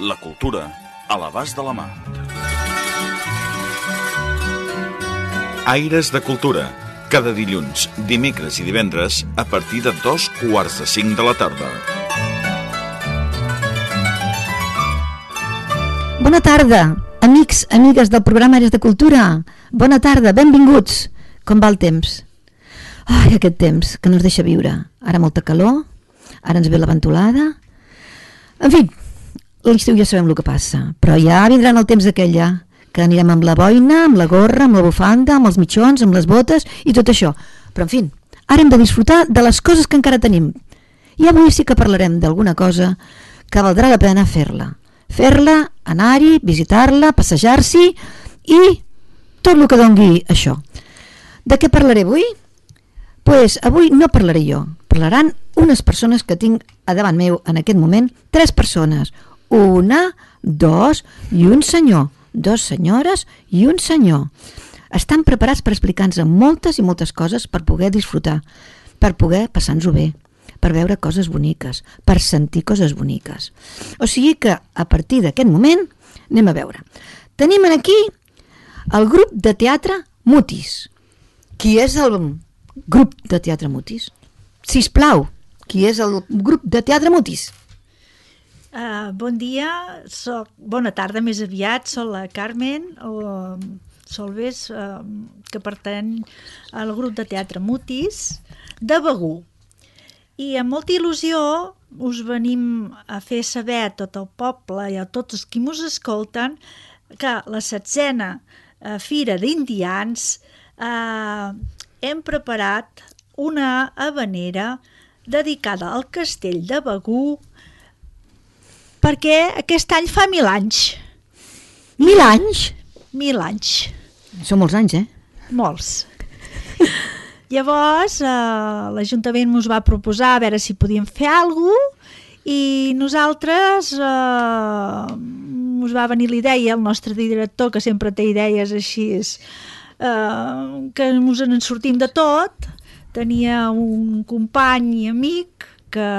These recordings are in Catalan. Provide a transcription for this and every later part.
La cultura a l'abast de la mà. Aires de Cultura. Cada dilluns, dimecres i divendres a partir de dos quarts de cinc de la tarda. Bona tarda, amics, amigues del programa Aires de Cultura. Bona tarda, benvinguts. Com va el temps? Ai, aquest temps que no ens deixa viure. Ara molta calor, ara ens ve la ventolada. En fi, l'estiu ja sabem el que passa, però ja vindran el temps d'aquella, que anirem amb la boina, amb la gorra, amb la bufanda, amb els mitjons, amb les botes i tot això. Però, en fi, ara hem de disfrutar de les coses que encara tenim. I avui sí que parlarem d'alguna cosa que valdrà la pena fer-la. Fer-la, anar-hi, visitar-la, passejar-s'hi i tot el que dongui això. De què parlaré avui? pues avui no parlaré jo, parlaran unes persones que tinc a davant meu en aquest moment, tres persones, una, dos i un senyor, dos senyores i un senyor. Estan preparats per explicar-nos moltes i moltes coses per poder disfrutar, per poder passar-nos-ho bé, per veure coses boniques, per sentir coses boniques. O sigui que a partir d'aquest moment anem a veure. Tenim aquí el grup de teatre Mutis. Qui és el grup de teatre Mutis? Si us plau, qui és el grup de teatre Mutis? Uh, bon dia, soc, bona tarda més aviat, soc la Carmen o Solves, uh, que pertany al grup de teatre Mutis de Begú. I amb molta il·lusió us venim a fer saber a tot el poble i a tots els qui mos escolten que la setzena uh, Fira d'Indians uh, hem preparat una habanera dedicada al castell de Begú perquè aquest any fa mil anys. Mil anys? Mil anys. Són molts anys, eh? Molts. Llavors, eh, l'Ajuntament ens va proposar a veure si podíem fer alguna cosa i nosaltres eh, ens va venir la idea, el nostre director, que sempre té idees així, eh, que ens en sortim de tot, tenia un company i amic que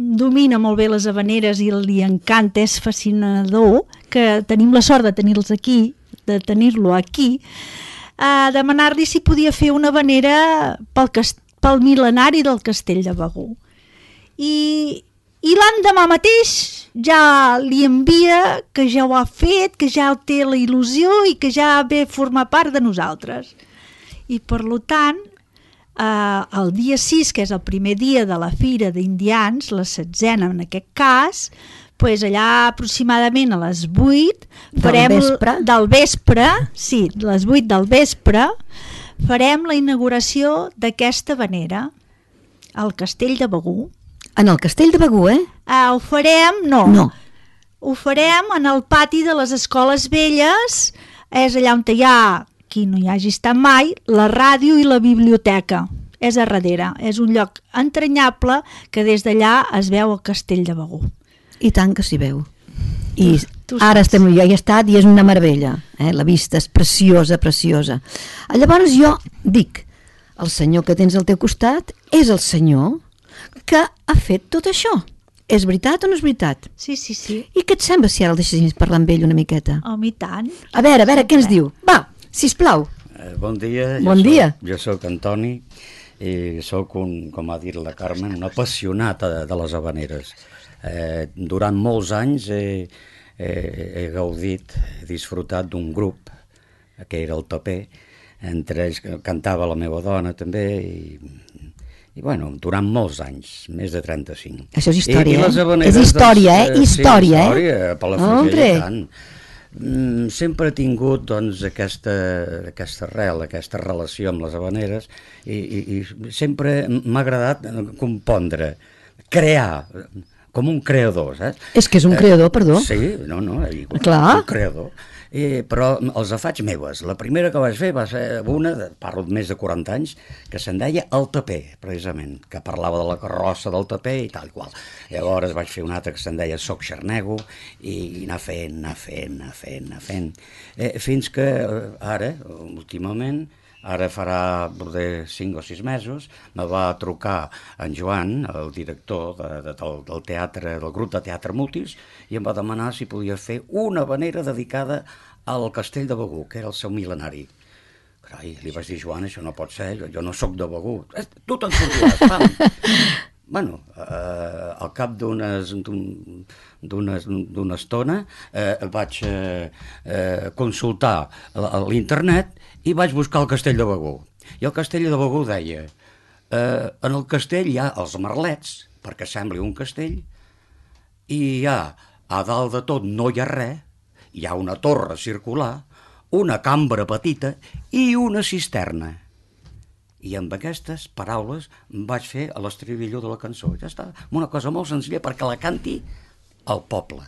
domina molt bé les habaneres i li encanta, és fascinador, que tenim la sort de tenir-los aquí, de tenir-lo aquí, a demanar-li si podia fer una habanera pel, pel mil·lenari del castell de Begú. I, i l'endemà mateix ja li envia que ja ho ha fet, que ja té la il·lusió i que ja ve formar part de nosaltres. I per tant, eh, el dia 6, que és el primer dia de la Fira d'Indians, la setzena en aquest cas, pues allà aproximadament a les 8 farem del vespre, del vespre sí, les 8 del vespre farem la inauguració d'aquesta vanera al castell de Begú. En el castell de Begú, eh? Uh, ho farem, no. No. Ho farem en el pati de les escoles velles, és allà on hi ha qui no hi hagi estat mai, la ràdio i la biblioteca. És a darrere, és un lloc entranyable que des d'allà es veu el castell de Begú. I tant que s'hi veu. I Tu ara estem, jo hi he estat i és una meravella. Eh? La vista és preciosa, preciosa. Ah, Llavors jo dic, el senyor que tens al teu costat és el senyor que ha fet tot això. És veritat o no és veritat? Sí, sí, sí. I què et sembla si ara el deixessis parlar amb ell una miqueta? Home, i tant. A veure, a veure, què ens diu? Va, sisplau. Eh, Bon dia. Bon jo dia. Soc, jo sóc Antoni i sóc un, com ha dit la Carmen, un apassionat de, de les habaneres. Eh, durant molts anys he, he, he gaudit, he disfrutat d'un grup, que era el Topé, entre ells cantava la meva dona també i, i bueno, durant molts anys, més de 35. Això és història, I, i eh? És història, eh? doncs, Història, eh? sí, història, per la Hombre. i tant. Mm, sempre he tingut doncs, aquesta, aquesta arrel, aquesta relació amb les habaneres i, i, i sempre m'ha agradat compondre, crear com un creador, saps? És que és un creador, perdó. Sí, no, no, igual, Clar. un creador. Eh, però els faig meves. La primera que vaig fer va ser una, parlo de més de 40 anys, que se'n deia El Taper, precisament, que parlava de la carrossa del Taper i tal i qual. Llavors vaig fer una altra que se'n deia Soc Xernego i anar fent, anar fent, anar fent, anar fent. Eh, fins que eh, ara, últimament, ara farà de 5 o 6 mesos, me va trucar en Joan, el director de, de, del, del teatre, del grup de teatre Multis, i em va demanar si podia fer una vanera dedicada al castell de Begú, que era el seu mil·lenari. Carai, li vaig dir, Joan, això no pot ser, jo, jo no sóc de Begú. Eh, tu te'n sortiràs, pam. bueno, eh, al cap d'una estona eh, vaig eh, eh, consultar l'internet i vaig buscar el castell de Begú. I el castell de Begú deia eh, en el castell hi ha els merlets, perquè sembli un castell, i hi ha, a dalt de tot no hi ha res, hi ha una torre circular, una cambra petita i una cisterna. I amb aquestes paraules vaig fer a l'estribillo de la cançó. Ja està, una cosa molt senzilla perquè la canti el poble.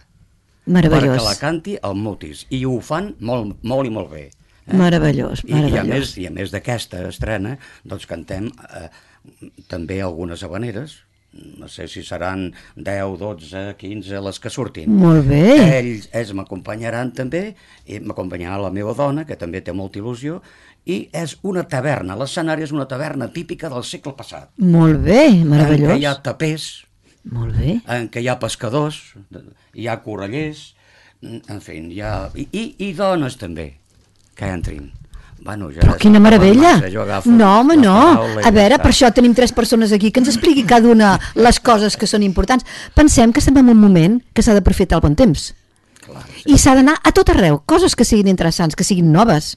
Meravellós. Perquè la canti el mutis. I ho fan molt, molt i molt bé. Meravellós, I, i a meravellós. més, i a més d'aquesta estrena, doncs cantem eh, també algunes habaneres, no sé si seran 10, 12, 15 les que surtin. Molt bé. Ells, ells m'acompanyaran també, i m'acompanyarà la meva dona, que també té molta il·lusió, i és una taverna, l'escenari és una taverna típica del segle passat, Molt bé, en què meravellós. hi ha tapers, Molt bé. en què hi ha pescadors, hi ha corallers, en fi, hi ha... I, i, i dones també, que entrin. Bueno, ja Però quina meravella! massa, agafo No, home, no. A veure, per això tenim tres persones aquí que ens expliqui cada una les coses que són importants. Pensem que estem en un moment que s'ha d'aprofitar el bon temps. Clar, I s'ha d'anar a tot arreu, coses que siguin interessants, que siguin noves,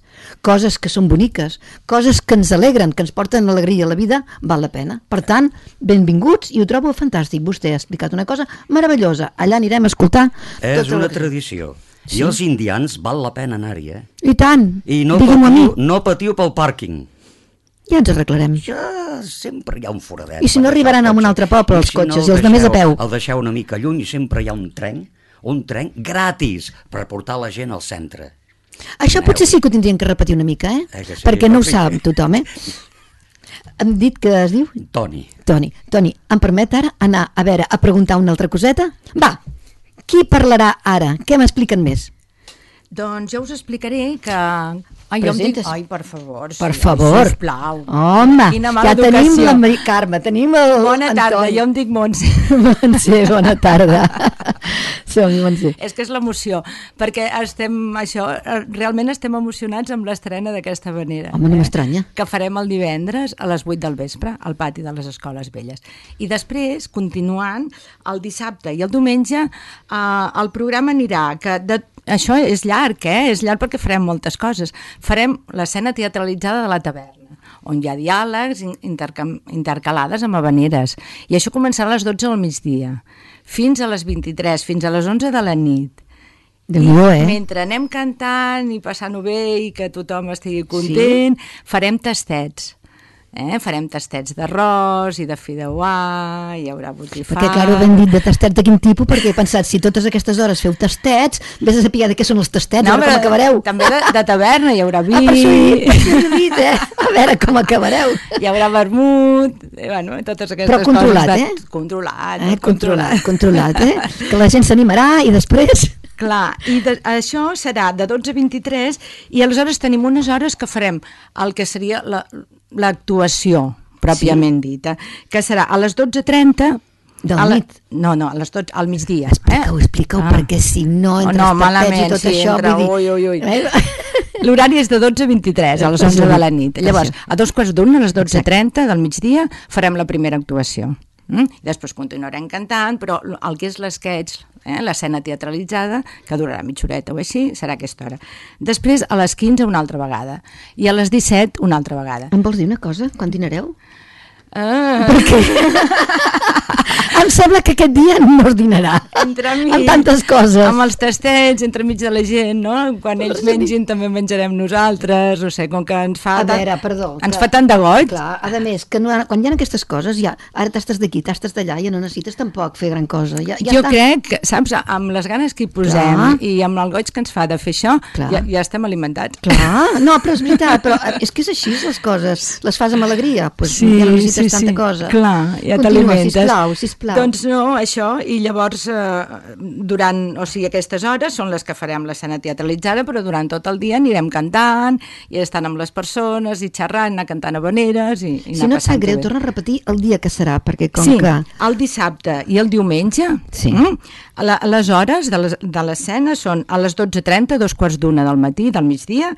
coses que són boniques, coses que ens alegren, que ens porten alegria a la vida, val la pena. Per tant, benvinguts i ho trobo fantàstic. Vostè ha explicat una cosa meravellosa. Allà anirem a escoltar. És tot el una tradició. I els indians val la pena anar-hi, eh? I tant, I no a patiu, no patiu pel pàrquing. ja ens arreglarem. Ja sempre hi ha un foradet. I si no arribaran a un altre poble, els si no, cotxes, el i els altres a deixeu- peu. El deixeu una mica lluny i sempre hi ha un tren, un tren gratis per portar la gent al centre. Això potser sí que ho tindrien que repetir una mica, eh? Eh sí, Perquè no ho sap tothom, eh? Hem dit que es diu Toni, Toni. Toni, em permet ara anar a veure, a preguntar una altra coseta? Va, qui parlarà ara? Què m'expliquen més? Doncs jo us explicaré que... Ai, jo em dic... Ai, per favor. Per sí, favor. Sisplau. Home, Quina mala ja tenim educació. la Mari Carme, tenim el Bona tarda, Antoni. jo em dic Montse. Montse, bona tarda. Som Montse. És que és l'emoció, perquè estem, això, eh, realment estem emocionats amb l'estrena d'aquesta vanera. Home, no m'estranya. Que farem el divendres a les 8 del vespre, al pati de les Escoles Velles. I després, continuant, el dissabte i el diumenge, eh, el programa anirà, que de, això és llarg, eh? És llarg perquè farem moltes coses. Farem l'escena teatralitzada de la taverna, on hi ha diàlegs intercalades amb habaneres. I això començarà a les 12 del migdia, fins a les 23, fins a les 11 de la nit. Déu-n'hi-do, eh? Mentre anem cantant i passant-ho bé i que tothom estigui content, sí? farem tastets. Eh? Farem tastets d'arròs i de fideuà, hi haurà botifar... Perquè, clar, ho ben dit de tastet de quin tipus, perquè he pensat, si totes aquestes hores feu tastets, vés a saber de què són els tastets, a veure com acabareu. També de, de taverna, hi haurà vi, Ah, per això, per dit, eh? A veure com acabareu. hi haurà vermut, eh, bueno, totes aquestes Però controlat, coses. eh? Controlat, Eh, tot controlat, controlat, eh? Que la gent s'animarà i després... Clar, i de, això serà de 12 a 23 i aleshores tenim unes hores que farem el que seria la- l'actuació pròpiament sí. dita, que serà a les 12.30 Del a la, nit. No, no, a les 12, al migdia. Explica-ho, explica-ho, Ah. perquè si no, entre no, els tapets malament, i tot sí, això, entre, vull dir... ui, ui, ui. Eh? L'horari és de 12 a 23, a les 11 de la nit. Llavors, a dos quarts d'una, a les 12.30 del migdia, farem la primera actuació. Mm? Després continuarem cantant, però el que és l'esquetx, eh, l'escena teatralitzada, que durarà mitja horeta o així, serà aquesta hora. Després, a les 15, una altra vegada. I a les 17, una altra vegada. Em vols dir una cosa? Quan dinareu? Ah. Perquè em sembla que aquest dia no es dinarà. Entremig, Amb tantes coses. Amb els tastets, entremig de la gent, no? Quan ells mengin també menjarem nosaltres, no sé, com que ens fa... A tant- veure, perdó. Ens que- fa tant de goig. Clar, a més, que no, quan hi ha aquestes coses, ja, ara tastes d'aquí, tastes d'allà, ja no necessites tampoc fer gran cosa. Ja, ja jo està. crec que, saps, amb les ganes que hi posem Clar. i amb el goig que ens fa de fer això, Clar. ja, ja estem alimentats. Clar, no, però és veritat, però eh, és que és així les coses, les fas amb alegria, doncs ja no necessites tanta cosa. Clar, ja Continua, t'alimentes. sisplau, sisplau. Doncs no, això, i llavors eh, durant, o sigui, aquestes hores són les que farem l'escena teatralitzada, però durant tot el dia anirem cantant i estant amb les persones i xerrant, anar cantant habaneres i, i si no et sap greu, torna a repetir el dia que serà, perquè com sí, que... el dissabte i el diumenge. Sí. Mm, la, les hores de l'escena són a les 12.30, dos quarts d'una del matí, del migdia,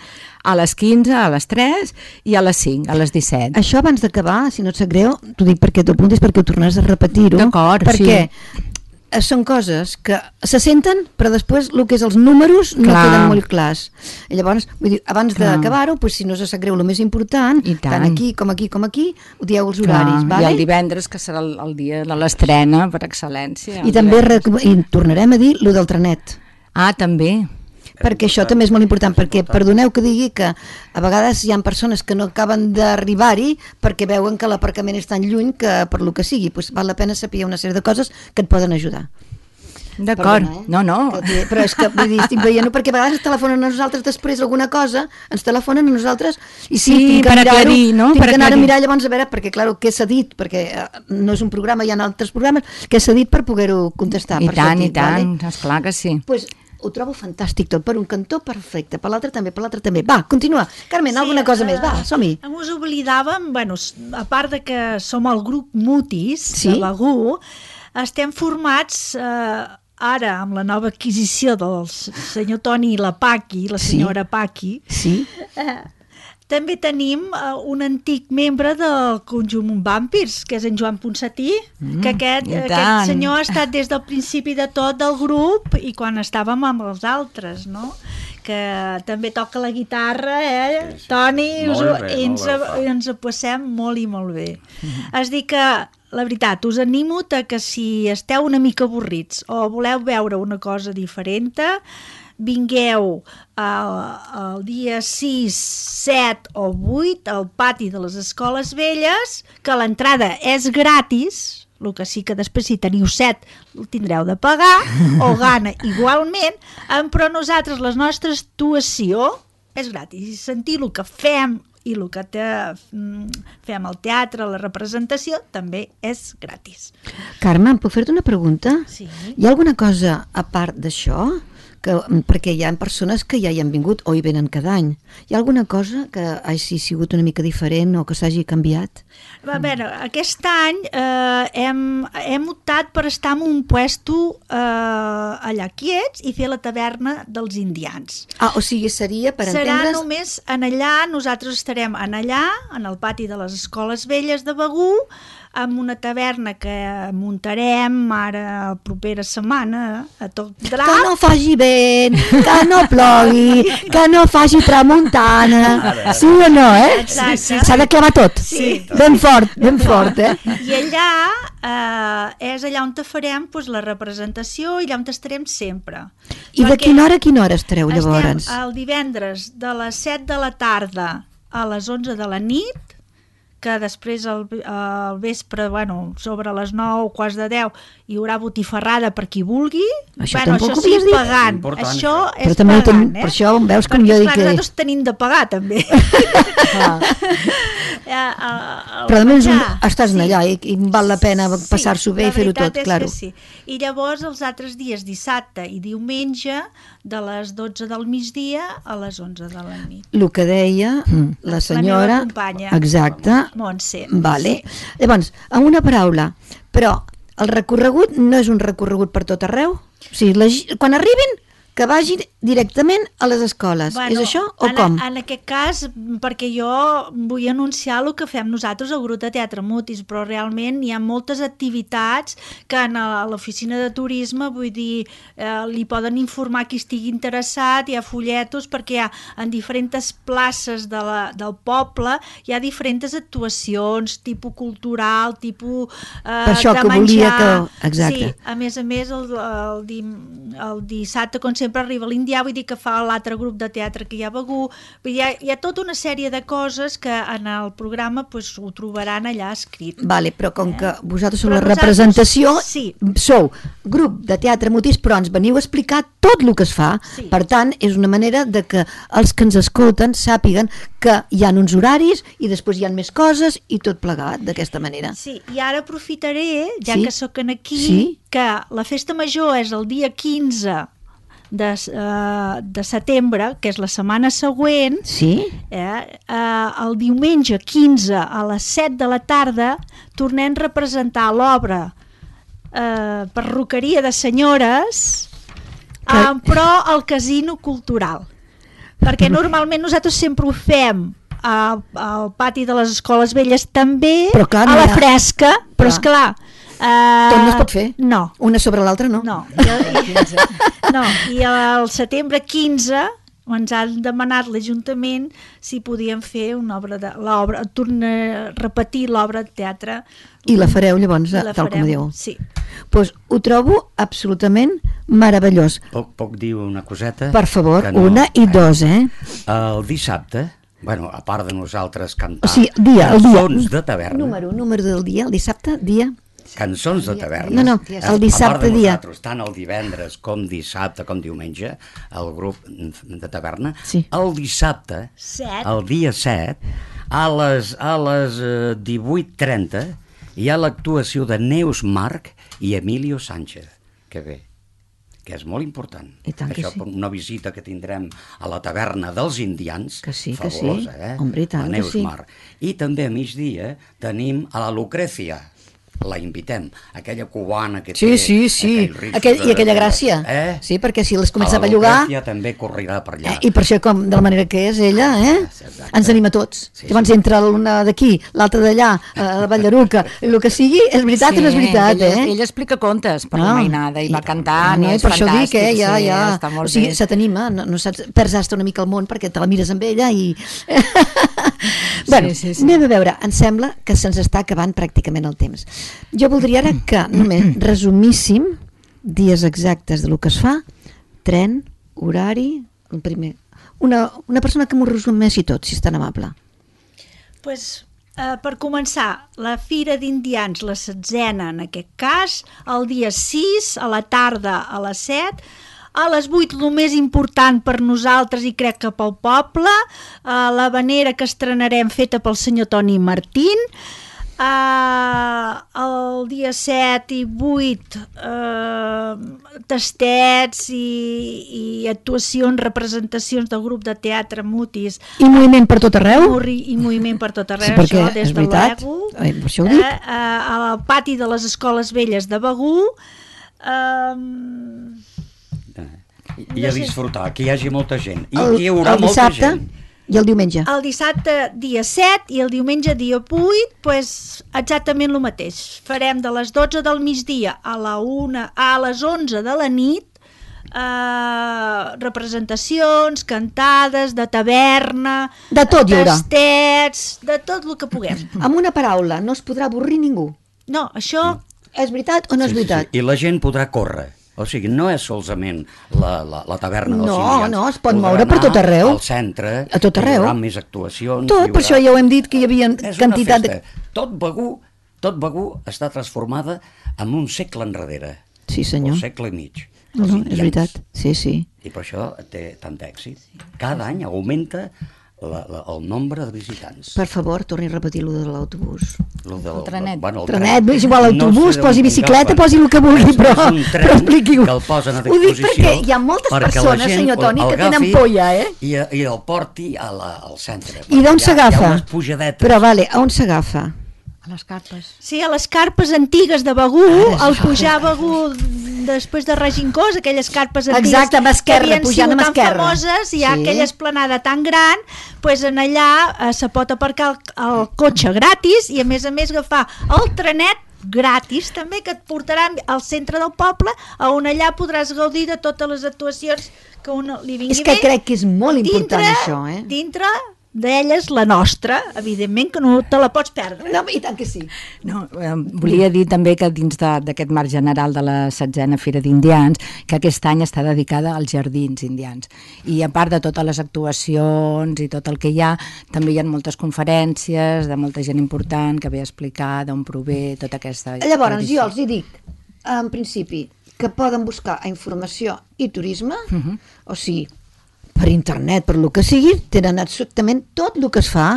a les 15, a les 3 i a les 5, a les 17. Això abans d'acabar, si no et sap greu, t'ho dic perquè t'ho apuntis perquè ho tornaràs a repetir-ho. D'acord, perquè eh, són coses que se senten, però després el que és els números no Clar. queden molt clars. I llavors, vull dir, abans d'acabar-ho, doncs, si no se sap greu, el més important, I tant. tant aquí com aquí com aquí, ho dieu els Clar, horaris, I vale? el divendres, que serà el, el dia de l'estrena, per excel·lència. el I també i tornarem a dir lo del trenet. Ah, també. Perquè això també és molt important, perquè perdoneu que digui que a vegades hi ha persones que no acaben d'arribar-hi perquè veuen que l'aparcament és tan lluny que per lo que sigui, doncs val la pena saber una sèrie de coses que et poden ajudar. D'acord. Eh? No, no. Que Però és que vull dir, estic veient perquè a vegades ens telefonen a nosaltres després alguna cosa, ens telefonen a nosaltres i sí, Sí, tinc que per mirar-ho, aclarir, no? Tinc Per que anar a aclarir. mirar llavors a veure, perquè clar, què s'ha dit, perquè eh, no és un programa, hi ha altres programes, què s'ha dit per poder-ho contestar. I per tant, i dic, vale? tant, esclar que sí. pues, ho trobo fantàstic tot, per un cantó perfecte, per l'altre també, per l'altre també. Va, continua. Carmen, alguna cosa més, va, som-hi. Eh, Us oblidàvem, bueno, a part de que som el grup Mutis, Sí? de Begú, estem formats eh, ara amb la nova adquisició del senyor Toni i la Paqui, la Sí. senyora Paqui, Sí? eh, també tenim eh, un antic membre del conjunt Vampirs, que és en Joan Ponsatí, mm, que aquest, aquest senyor ha estat des del principi de tot del grup i quan estàvem amb els altres, no? que també toca la guitarra, eh? Sí, sí. Toni, us, bé, i ens, bé ens ho passem molt i molt bé. És dir que, la veritat, us animo a que si esteu una mica avorrits o voleu veure una cosa diferent, vingueu eh, el dia 6, 7 o 8 al pati de les escoles velles, que l'entrada és gratis, el que sí que després si teniu set el tindreu de pagar, o gana igualment, però nosaltres, la nostra actuació és gratis, i sentir el que fem i el que te, mm, fem al teatre, la representació, també és gratis. Carme, puc fer-te una pregunta? Sí. Hi ha alguna cosa a part d'això? Que, perquè hi ha persones que ja hi han vingut o hi venen cada any. Hi ha alguna cosa que hagi sigut una mica diferent o que s'hagi canviat? A veure, aquest any eh, hem, hem optat per estar en un puesto eh, allà quiets i fer la taverna dels indians. Ah, o sigui, seria, per Serà entendre's... només en allà, nosaltres estarem en allà, en el pati de les escoles velles de Begú, amb una taverna que muntarem ara la propera setmana a tot Que drap. no faci vent, que no plogui, que no faci tramuntana. Sí o no, eh? S'ha de clavar tot. Sí. Ben fort, ben fort, eh? I allà eh, és allà on te farem pues, la representació i allà on estarem sempre. I de Perquè quina hora a quina hora estareu llavors? Estem el divendres de les 7 de la tarda a les 11 de la nit, que després al, al vespre, bueno, sobre les 9, quarts de 10, hi haurà botifarrada per qui vulgui. Això bueno, tampoc això ho sí, dit. pagant. Important, això és Però també ho pagant, ten- eh? per això veus com Perquè, jo dic que- nosaltres tenim de pagar, també. Eh, el Però almenys menjar, estàs sí. allà i, i val la pena passar-s'ho bé la i fer-ho tot, claro. sí. I llavors els altres dies, dissabte i diumenge, de les 12 del migdia a les 11 de la nit. El que deia la senyora... meva companya. Exacte. Montse. Vale. Llavors, amb una paraula, però el recorregut no és un recorregut per tot arreu? O sigui, la, quan arribin, que vagin directament a les escoles. és això o en, com? En aquest cas, perquè jo vull anunciar el que fem nosaltres al grup de Teatre Mutis, però realment hi ha moltes activitats que en a l'oficina de turisme, vull dir, eh, li poden informar qui estigui interessat, hi ha folletos, perquè hi ha en diferents places de la, del poble, hi ha diferents actuacions, tipus cultural, tipus eh, Per això de que menjar. volia que- exacte. Sí, a més a més, el, el, dim, el dissabte, com sempre, arriba l'Indià, vull dir que fa l'altre grup de teatre que hi ha begut, vull dir, hi ha, hi ha tota una sèrie de coses que en el programa pues, ho trobaran allà escrit. Vale, però com que vosaltres sou la representació, sí. sou grup de teatre mutis, però ens veniu a explicar tot el que es fa. Sí. Per tant, és una manera de que els que ens escolten sàpiguen que hi ha uns horaris i després hi ha més coses i tot plegat d'aquesta manera. Sí, i ara aprofitaré, ja Sí. que sóc aquí, Sí. que la festa major és el dia 15 de, uh, de setembre, que és la setmana següent, Sí? eh, eh, el diumenge 15 a les 7 de la tarda tornem a representar l'obra eh, Perruqueria de Senyores Que- eh, però al Casino Cultural perquè normalment nosaltres sempre ho fem a- al pati de les escoles velles també, Però clar, no a la fresca, però és clar eh, Tot no es pot fer? no, Una sobre l'altra, no? no. I, i, no, i al setembre 15 ens han demanat l'Ajuntament si podíem fer una obra de l'obra, tornar a repetir l'obra de teatre. I la fareu llavors, la tal com farem, diu. Sí. Pues ho trobo absolutament meravellós. Puc, puc dir una coseta? Per favor, Que una i dos, eh? El dissabte, bueno, a part de nosaltres cantar O sigui, dia, el dia. cançons de taverna, Número, número del dia, el dissabte, dia. Cançons de taverna. No, no, eh, el dissabte dia. tant el divendres com dissabte com diumenge, el grup de taverna, Sí. el dissabte, Set. el dia 7, a les, a les eh, 18.30, hi ha l'actuació de Neus Marc i Emilio Sánchez, que bé, que és molt important. I tant que Això, sí. per una visita que tindrem a la taverna dels indians, Que sí, que sí. fabulosa, eh? Home, i tant la que Neus sí. Marc. I també a migdia tenim a la Lucrecia, la invitem, aquella cubana que Sí, té sí, sí. aquell I de- aquella gràcia. Eh? Sí, perquè si les comença a la bellugar... Lucrecia també corrirà per allà. Eh, I per això, com de la manera que és ella, eh? Exacte. ens anima a tots. Sí, Llavors sí. entra l'una d'aquí, l'altra d'allà, eh, a la Vallaruca, el que sigui, és veritat o no és veritat, ell, eh? Ell explica contes per la mainada i va cantant no, i i és per això dic, fantàstic, eh, ja, sí, ja. està molt o sigui, bé. se t'anima, no, no saps, perds hasta una mica el món perquè te la mires amb ella i... bueno, sí, sí. anem a veure, em sembla que se'ns està acabant pràcticament el temps. Jo voldria ara que només resumíssim dies exactes de lo que es fa, tren, horari, el primer... Una, una persona que m'ho resumeixi tot, si és tan amable. Pues, eh, per començar, la Fira d'Indians, la setzena en aquest cas, el dia 6, a la tarda a les 7, a les 8 el més important per nosaltres i crec que pel poble, eh, la vanera que estrenarem feta pel senyor Toni Martín, eh, el dia 7 i 8 eh, tastets i, i actuacions, representacions del grup de teatre Mutis I moviment per tot arreu? Morri i moviment per tot arreu, Sí, perquè això, des de veritat. l'EGU, Eh, per això ho dic. eh, al pati de les escoles velles de Begú, eh, I, i a disfrutar, que hi hagi molta gent. I el, que hi haurà el molta dissabte gent. I el diumenge. el dissabte dia 7 i el diumenge dia 8, pues, exactament el mateix. Farem de les 12 del migdia a la 1 a les 11 de la nit eh, representacions, cantades, de taverna, De tot hi haurà. tastets, de tot el que puguem. Amb una paraula, no es podrà avorrir ningú. No, això És veritat o no és Sí, sí, veritat? sí. I la gent podrà córrer. O sigui, no és solament la, la, la taverna dels No, indians. no, es pot Podrà moure per tot arreu. Al centre, A tot arreu. Hi haurà més actuacions. Tot, hi per haurà- això ja ho hem dit que hi havia És quantitat de... Tot Begú, tot Begú està transformada en un segle enrere. Sí, senyor. Un segle i mig. No, no, és veritat, sí, sí. I per això té tant èxit. Cada any augmenta la, la, el nombre de visitants. Per favor, torni a repetir lo de l'autobús. Lo del, El trenet. Bueno, el Trenet, tren. és igual, autobús, sé posi bicicleta, agafen. posi el que vulgui, però- però expliqui-ho. que el posen a Ho dic disposició perquè hi ha moltes persones, gent senyor Toni, el que tenen polla, eh? I, i el porti a la, al centre. I d'on s'agafa? unes pujadetes. Però vale, a on s'agafa? A les carpes. Sí, a les carpes antigues de Begú, al pujar a Begú després de Regincós, aquelles carpes antigues Exacte, amb esquerra, que havien pujant sigut tan famoses, hi ha Sí. aquella esplanada tan gran, pues en allà eh, se pot aparcar el, el cotxe gratis i a més a més agafar el trenet gratis també que et portarà al centre del poble on allà podràs gaudir de totes les actuacions que un li vingui És que bé crec que és molt important dintre, això, eh? dintre d'elles la nostra evidentment que no te la pots perdre No, i tant que sí. No, eh, volia dir també que dins de- d'aquest marc general de la setzena Fira d'Indians, que aquest any està dedicada als jardins indians. I a part de totes les actuacions i tot el que hi ha, també hi ha moltes conferències de molta gent important que ve a explicar d'on prové tota aquesta Llavors, tradició. jo els hi dic, en principi, que poden buscar a informació i turisme, Mhm. o sigui, per internet, per lo que sigui, tenen exactament tot el que es fa,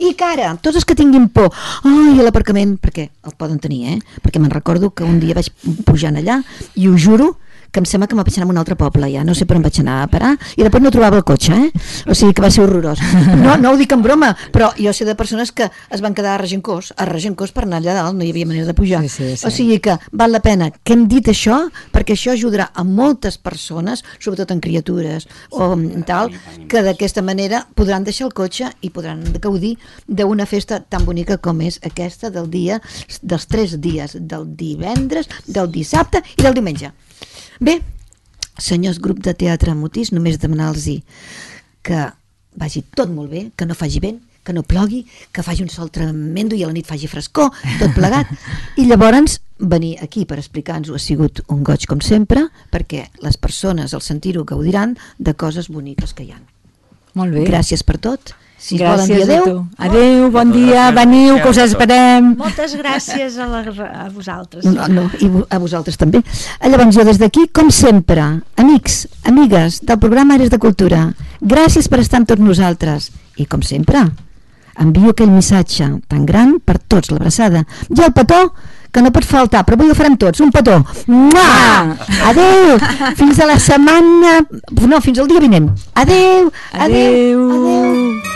i que ara, tots els que tinguin por, ai, l'aparcament, perquè el poden tenir, eh? Perquè me'n recordo que un dia vaig pujant allà, i ho juro, que em sembla que em vaig anar a un altre poble ja, no sé per on vaig anar a parar, i després no trobava el cotxe, eh? O sigui que va ser horrorós. No, no ho dic en broma, però jo sé de persones que es van quedar a Regencós, a Regencós per anar allà dalt, no hi havia manera de pujar. Sí, sí, sí. O sigui que val la pena que hem dit això, perquè això ajudarà a moltes persones, sobretot en criatures o tal, que d'aquesta manera podran deixar el cotxe i podran gaudir d'una festa tan bonica com és aquesta del dia, dels tres dies, del divendres, del dissabte i del diumenge. Bé, senyors grup de teatre Mutis, només demanar-los que vagi tot molt bé, que no faci vent, que no plogui, que faci un sol tremendo i a la nit faci frescor, tot plegat. I llavors venir aquí per explicar-nos-ho ha sigut un goig com sempre, perquè les persones al sentir-ho gaudiran de coses boniques que hi ha. Molt bé. Gràcies per tot. Si es volen dir Gràcies a adeu, tu. Adeu, bon dia, veniu, que us esperem. moltes gràcies a, la, a vosaltres No, no, i a vosaltres també. Llavors jo des d'aquí, com sempre, amics, amigues del programa Aires de Cultura, gràcies per estar amb tots nosaltres. I com sempre, envio aquell missatge tan gran per tots, l'abraçada. I el petó, que no pot faltar, però avui ho farem tots, un petó. Mua! Adeu! Fins a la setmana... No, fins al dia vinent. Adeu! Adeu! Adeu. adeu.